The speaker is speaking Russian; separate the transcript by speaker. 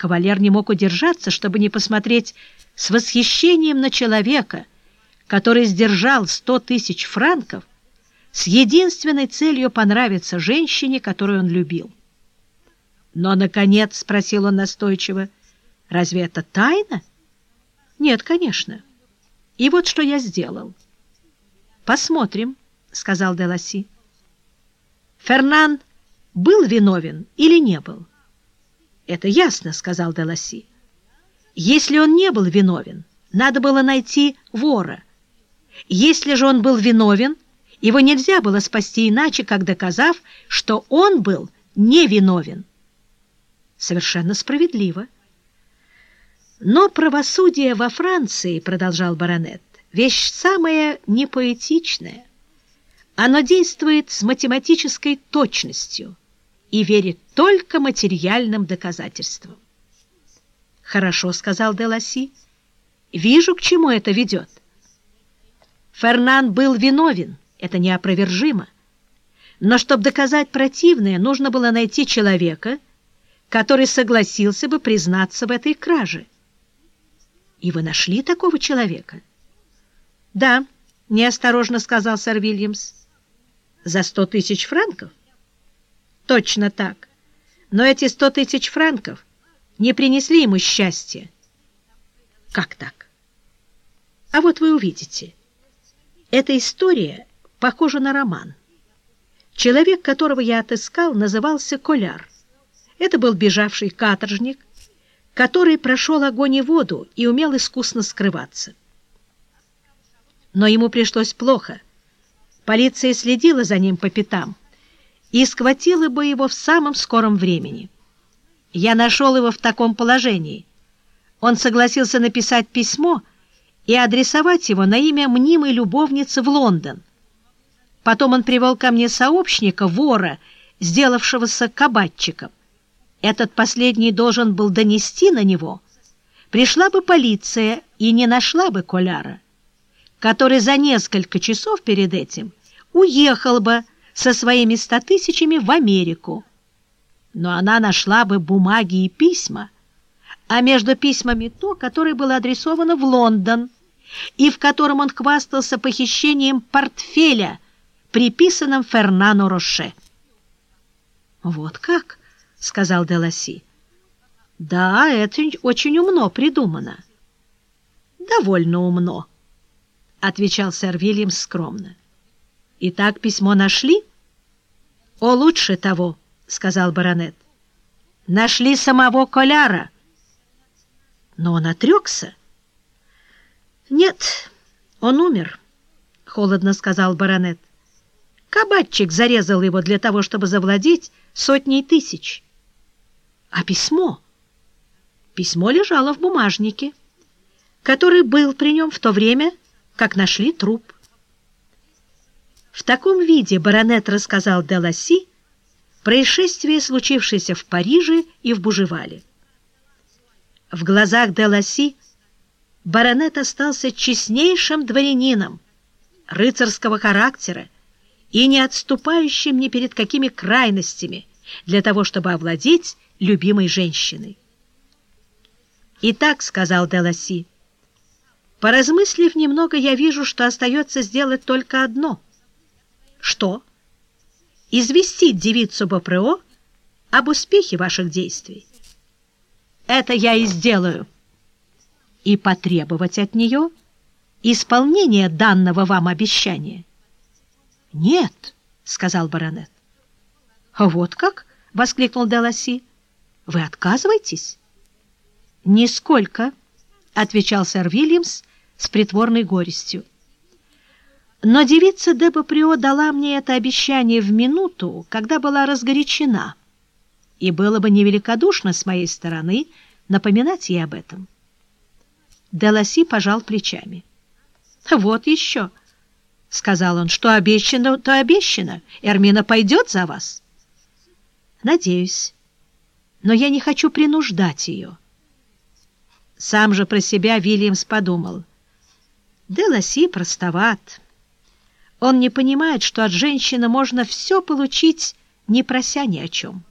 Speaker 1: Кавалер не мог удержаться, чтобы не посмотреть с восхищением на человека, который сдержал сто тысяч франков с единственной целью понравиться женщине, которую он любил. «Но, наконец, — спросил он настойчиво, — разве это тайна?» «Нет, конечно. И вот что я сделал». «Посмотрим», — сказал Деласи. «Фернан был виновен или не был?» «Это ясно», — сказал Деласи. «Если он не был виновен, надо было найти вора. Если же он был виновен, его нельзя было спасти иначе, как доказав, что он был невиновен». «Совершенно справедливо». «Но правосудие во Франции, — продолжал баронет, — вещь самая непоэтичная. Оно действует с математической точностью» и верит только материальным доказательствам. «Хорошо», — сказал Деласи, — «вижу, к чему это ведет». Фернан был виновен, это неопровержимо. Но чтобы доказать противное, нужно было найти человека, который согласился бы признаться в этой краже. И вы нашли такого человека? Да, неосторожно сказал сэр Вильямс. За сто тысяч франков? Точно так. Но эти сто тысяч франков не принесли ему счастья. Как так? А вот вы увидите. Эта история похожа на роман. Человек, которого я отыскал, назывался Коляр. Это был бежавший каторжник, который прошел огонь и воду и умел искусно скрываться. Но ему пришлось плохо. Полиция следила за ним по пятам и схватила бы его в самом скором времени. Я нашел его в таком положении. Он согласился написать письмо и адресовать его на имя мнимой любовницы в Лондон. Потом он привел ко мне сообщника, вора, сделавшегося кабатчиком. Этот последний должен был донести на него. Пришла бы полиция и не нашла бы Коляра, который за несколько часов перед этим уехал бы, со своими ста тысячами в Америку. Но она нашла бы бумаги и письма, а между письмами то, которое было адресовано в Лондон, и в котором он хвастался похищением портфеля, приписанным Фернану Роше. «Вот как?» — сказал Деласи. «Да, это очень умно придумано». «Довольно умно», — отвечал сэр Вильям скромно. «Итак, письмо нашли?» «О, лучше того», — сказал баронет. «Нашли самого Коляра». «Но он отрекся?» «Нет, он умер», — холодно сказал баронет. «Кабатчик зарезал его для того, чтобы завладеть сотней тысяч». «А письмо?» Письмо лежало в бумажнике, который был при нем в то время, как нашли труп. В таком виде баронет рассказал Деласи происшествие, случившееся в Париже и в Бужевале. В глазах Деласи баронет остался честнейшим дворянином, рыцарского характера и не отступающим ни перед какими крайностями для того, чтобы овладеть любимой женщиной. «Итак», — сказал Деласи, — «поразмыслив немного, я вижу, что остается сделать только одно — что? Известить девицу Бопрео об успехе ваших действий. Это я и сделаю. И потребовать от нее исполнения данного вам обещания. Нет, сказал баронет. Вот как? воскликнул Деласи. Вы отказываетесь? Нисколько, отвечал сэр Вильямс с притворной горестью. Но девица Деба Прио дала мне это обещание в минуту, когда была разгорячена, и было бы невеликодушно с моей стороны напоминать ей об этом. Деласи пожал плечами. «Вот еще», — сказал он, — «что обещано, то обещано. Эрмина пойдет за вас». «Надеюсь, но я не хочу принуждать ее». Сам же про себя Вильямс подумал. Деласи простоват. Он не понимает, что от женщины можно все получить, не прося ни о чем.